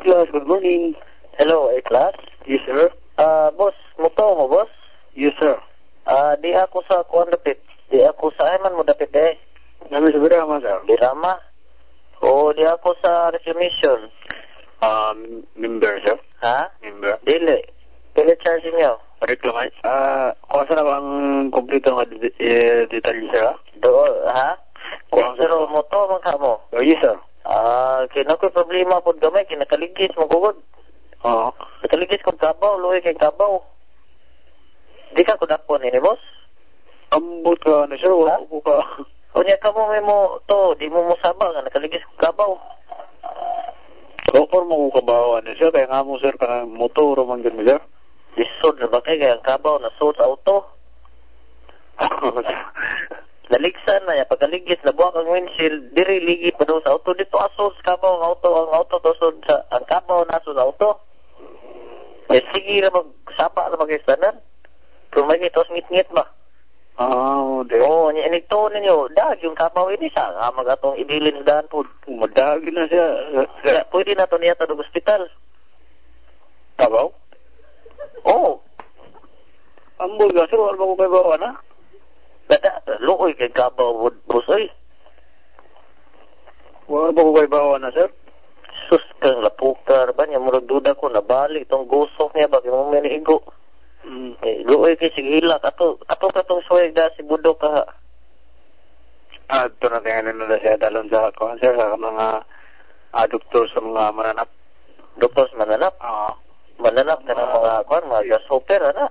class, good morning. Hello, A-class. Yes, sir. Ah, boss, muto mo, boss? Yes, sir. Ah, di ako sa kuan dapit. Di ako sa ayman mo dapit eh. Nami sa Birama, sir. Birama. O, di ako sa reclamation. Um, member, sir. Ha? Member. Dili. Pili charge niyo. Reklamay. Ah, kung saan ako ang kompleto ng de- eh, detalye, sir? Doon, ha? Kuha muto man ka mo. Oh, yes, sir. Kina ko problema pod gamay kinakaligis mo gugod. Oo. Nakaligis ko kabaw, luoy kay kabaw. Di ka kudakon ini, boss? Ambot ka na, sir. Wala ko ka. Unya ka mo may mo to, di mo mo sabang nga nakaligis ko kabaw. Doktor mo ko kabawan na, sir. Kaya nga mo, sir, ka motor man ganun, sir. Lisod na ba kay kaya ang kabaw na suot auto? Na ya pagkaligis na buwak ang windshield diri ligi pa sa auto dito aso sa kabaw ang auto ang auto tusod sa ang kabaw naso sa auto eh sige na magsapa na mag-standard kung may ito ngit-ngit ba oh, de. oo ni inito ninyo dag yung kabaw ini sa nga magatong ibilin sa daan po Madagi na siya. Kaya pwede na to niya sa ospital tabaw? oo Ambot ka, sir. Wala ba ko kayo bawa na? Luoy kay kabaw busoy. Wala ba ko kayo bawa na, sir? Sus kang lapukar ba niya murag duda ko nabalik tong gusok niya bakit mo menigo. Mm. Eh, luoy kay sige hilak ato ato katong suway da si budo ka. Ah, ito na tingnan nila siya dalon sa kuhan, sir, sa mga ah, doktor sa mga mananap. Doktor sa mananap, Ah, mananap ka ng mga kwan, mga gasoper, ana.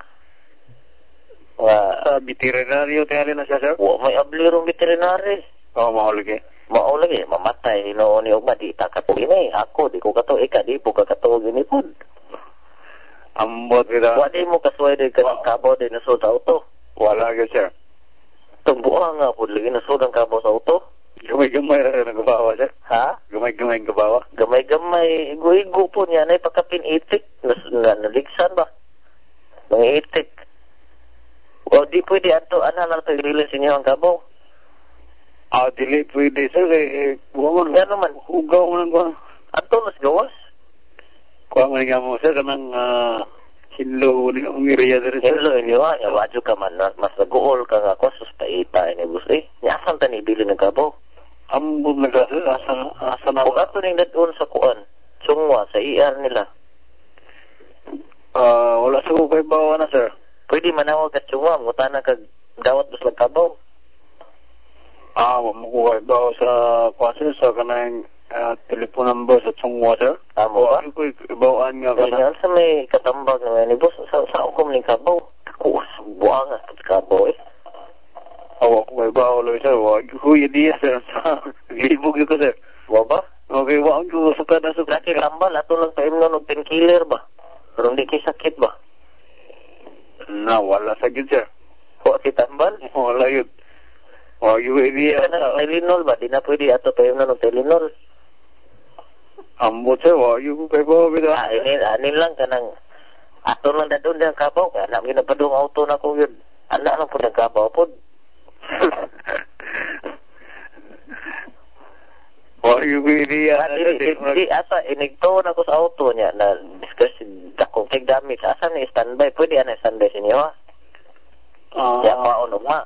Nga, sa veterinaryo tingnan na siya, sir. wa may ablirong veterinary. Oo, oh, mahulog eh. Mao lagi, mamatay no ni ugma di ta katong ini. Ako di ko kato ika di po ka kato gini pud. Ambot kita. Wa di mo kasuway di ka Wa- kabaw di na sa auto. Wala ka, sir. Tumbuha nga po lagi na ang kabaw sa auto. Gamay-gamay na nagabawa, sir. Ha? Gamay-gamay ang gabawa. Gamay-gamay, igo-igo po niya na ipakapin itik. Naligsan ba? Mga itik. O di pwede ato, ana lang ito ililin sa inyo ang kabaw. Ah, dili pwede, sir. Eh, buwa mo. Nga naman, Hugaw mo lang ko. ato mas gawas. Kuha mo nga mo, sir, kanang ah, hinlo ni ang iriya sir. Hello, inyo ha, ya, wadyo ka man, mas naguol ka nga ko, sus paita, ini bus, eh. Yasan ta ni bilin ng kabaw. Ambot na ka, sir. Asa, asa na. Kung ato ning dadun sa kuan, sungwa, sa IR nila, Ah, wala sa ko kayo bawa na, sir. Pwede manawag ka sungwa, mutana kag dawat bus kabaw. Ah, mo ko bawa sa sir, sa kanang ah, telephone number sa Tsongwa, sir. Amo ba? Ano ko ibawaan nga ka na. Sa may katambag nga ni boss, sa sa ning kabaw. Buang at kabaw eh. Awa ko kayo bawa, lo, sir. Wa ko diya, sir. Libog yun ko, sir. Wa ba? Okay, wa ko suka na suka. Laki tambal ato lang pa imnon og painkiller ba? Pero hindi kay sakit ba? لنا ولا سجدة Huwag tambal? Wala yun. Huwag yun hindi yan. Telinol ba? Di pwede ato tayo na ng telinol. Ambot siya, huwag yun kay Bobby na. Ah, inin, anin ah, lang ka ato ah, lang na doon kabaw ah, ka. Ginapadong auto na ko yun. Anak lang po ng kabaw po. Huwag yun hindi yan. Di ata, inigto na ko sa auto niya na discussion kay damage. Asa ni standby? Pwede ana standby sa inyo ha? Ah, Ya, paunog ma.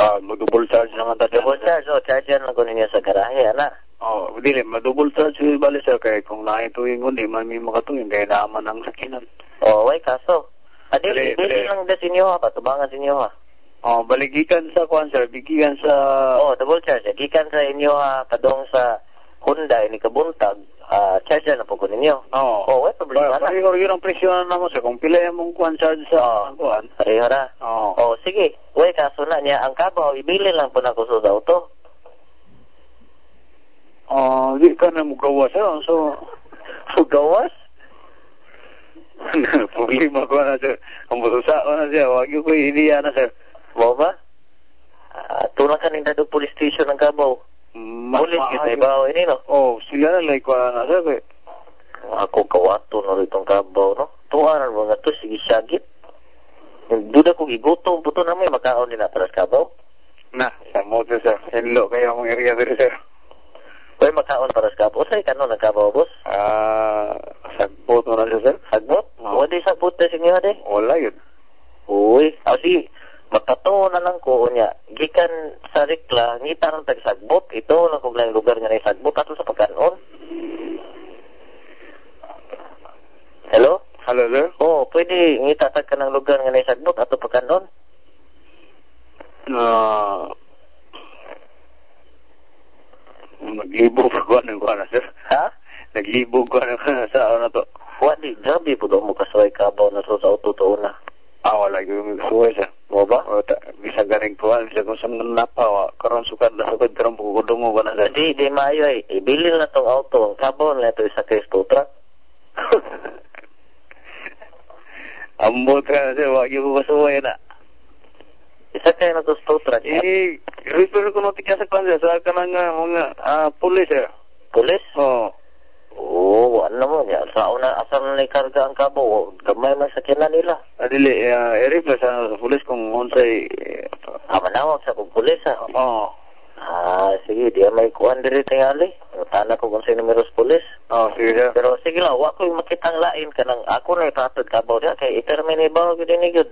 ah, mag-double charge naman tayo. Double charge, oh, charge yan lang ko ninyo sa garahe, ana. Oh, dili, ma-double charge yung bali, sir. Kaya kung naituwing ko, di man may makatuwing. Kaya naman ang sakinan. Oh, way kaso. Adi, Dili, dili lang da sa inyo ha, patubangan sa inyo ha. Oh, baligikan sa kwan, sir. Bigikan sa... Oh, double charge. Gikan sa inyo ha, padong sa Hyundai ni Kabuntag, ah, charge na po ko ninyo. Oo. Oh, way problema na. Pari ko yun ang presyon na mo, sir. Kung pila yung mong kwan charge sa kwan. Pareho na. Oo. Oh, sige. Way kaso na niya, ang kabaw, ibili lang po na ko sa auto. Oh, di ka na mugawa, sir. So, Gawas? problema ko na, sir. Ang butusa ko na, sir. Wag yung ko iniya na, sir. Mo ba? Ah, tulang ka ning dado police station ng kabaw. Kita maayo. ibaw ini no. Oh, sila na kwan na, sir. Kaya- Ako kawato no ritong kabaw no. Tuaran mo nga to sige syagit. Duda ko gigutom puto na may makaon nila para sa kabaw. Na, sa moto, sir. Hello, kaya mong area dito, sir. Uy, makaon para sa kabo. Usay kanon ang kabo, boss? Ah, sagbot na sir. Sagbot? Oo. O di sagbot na sinyo, de. Wala yun. Uy, o magkatuo na lang ko niya. Gikan sa rikla, ngita ng tagsagbot. Ito lang kung lang lugar nga na sagbot. Ato sa pagkanon. Hello? Hello, sir. Oo, pwede ngita tag ka ng lugar nga na sagbot. Ato pagkanon. Ah, naglibog ko ano ko na, sir. Ha? Naglibog ko ano sa ano to. Wadi, grabe po daw mo kasaway kabaw na sa auto to una. awala yung suwesa boba wata bisa garing kuan bisa kung sam napa karon suka da suka karon pugudungo kana sa di di mayo ay ibilin eh, na tong auto kabon na to sa Kristo truck. Ambot ka sa wa yung basuway na isa kaya na to sa eh refer ko no tika sa kansa sa kanang mga ah pulis eh pulis oh. Oh, ano mo niya? Sa una, asal na karga ang kabo? Gamay man nila. Adili, uh, i-refer sa, sa pulis kung unsay, eh, Ah, manawag sa kong pulis ha. Oo. Ah, sige, di may kuhan diri tingali. Tana ko kung sino numeros pulis. Oo, sige, sir. Pero sige lang, wa ko yung makitang lain ka nang ako na itatod kabaw niya. Kaya itermini ba ko din igod.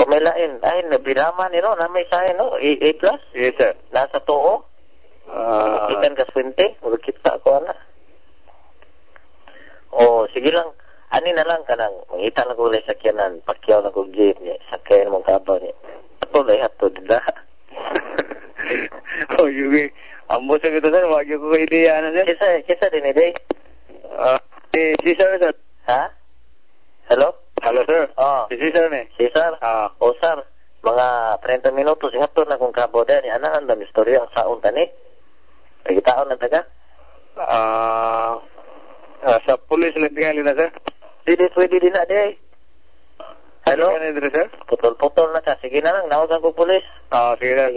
O may lain. Ay, nabirama ni no. Na may sahin no. A, A plus. Yes, sir. Nasa tuo. Ah, Ikan ka swinte. Magkita ko ana. O, sige lang. Ani na lang ka nang mangita na ko ulit sa kiyanan. Pakyaw na ko jeep niya. Sakyan mong kabaw niya. Ato na ato dida. oh, yung, ambo sa kita, sir, wag yung ko ideya na, sir. Kisa, kisa din eh, Ah, eh, si sir, sir. Ha? Hello? Hello, sir. Oh, Si sir, ne. si Sir. Ah, O Sir, mga 30 minutos, ingat to na kung kabo din. Ana, ang dami istorya ang saon tani. Pagkitaon na taga. ah, ah, sa pulis lang tingali na, sir. Dede suwe dede nak deh. Halo. Putol-putol na siya. Sige na lang, nawagan ko pulis. Oo, oh, sige na.